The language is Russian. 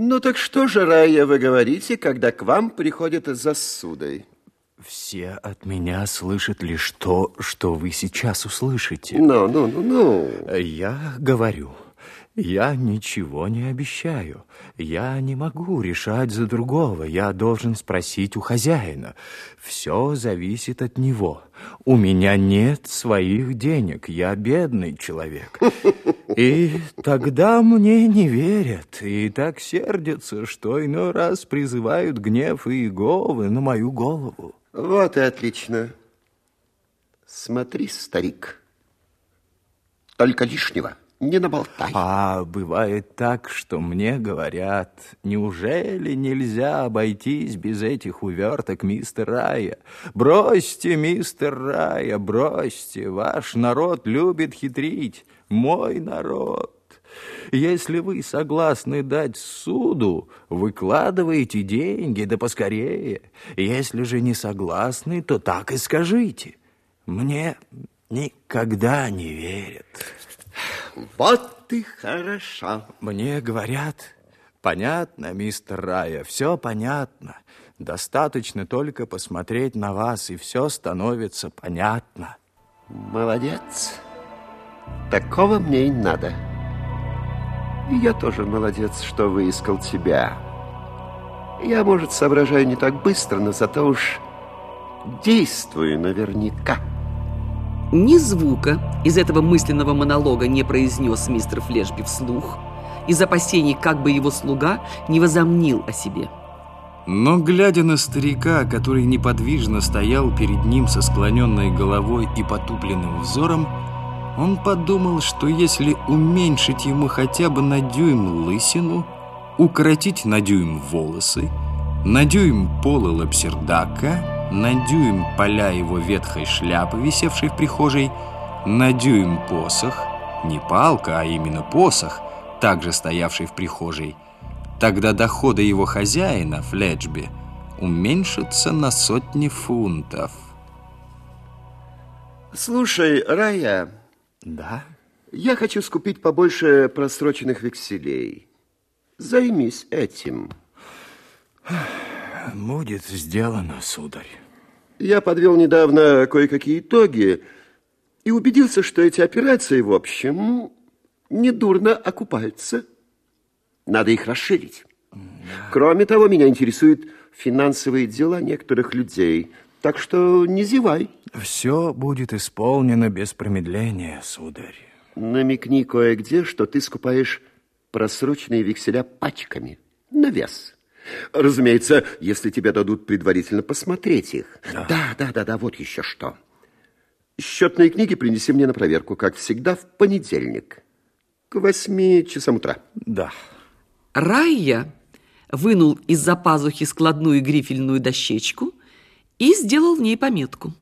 Ну так что же, Рая, вы говорите, когда к вам приходят за ссудой? Все от меня слышат лишь то, что вы сейчас услышите. Ну, ну, ну, ну. Я говорю, я ничего не обещаю. Я не могу решать за другого. Я должен спросить у хозяина. Все зависит от него. У меня нет своих денег. Я бедный человек. И тогда мне не верят. И так сердятся, что иной раз призывают гнев и Иеговы на мою голову. Вот и отлично. Смотри, старик, только лишнего не наболтай. А бывает так, что мне говорят, неужели нельзя обойтись без этих уверток, мистер Рая? Бросьте, мистер Рая, бросьте, ваш народ любит хитрить, мой народ. Если вы согласны дать суду, выкладывайте деньги, да поскорее. Если же не согласны, то так и скажите. Мне никогда не верят. Вот ты хорошо. Мне говорят, понятно, мистер Рая, все понятно. Достаточно только посмотреть на вас, и все становится понятно. Молодец. Такого мне и надо. И я тоже молодец, что выискал тебя. Я, может, соображаю не так быстро, но зато уж действую наверняка. Ни звука из этого мысленного монолога не произнес мистер Флешби вслух, из опасений, как бы его слуга не возомнил о себе. Но, глядя на старика, который неподвижно стоял перед ним со склоненной головой и потупленным взором, он подумал, что если уменьшить ему хотя бы на дюйм лысину, укоротить на дюйм волосы, на дюйм полы лапсердака, на дюйм поля его ветхой шляпы, висевшей в прихожей, на дюйм посох, не палка, а именно посох, также стоявший в прихожей, тогда доходы его хозяина, Фледжби, уменьшатся на сотни фунтов. Слушай, Рая, Да? я хочу скупить побольше просроченных векселей. Займись этим. Будет сделано, сударь. Я подвел недавно кое-какие итоги и убедился, что эти операции, в общем, недурно окупаются. Надо их расширить. Кроме того, меня интересуют финансовые дела некоторых людей. Так что не зевай. Все будет исполнено без промедления, сударь. Намекни кое-где, что ты скупаешь просроченные векселя пачками на вес. Разумеется, если тебе дадут предварительно посмотреть их. Да, да, да, да, вот еще что. Счетные книги принеси мне на проверку, как всегда, в понедельник. К восьми часам утра. Да. Райя вынул из-за пазухи складную грифельную дощечку и сделал в ней пометку.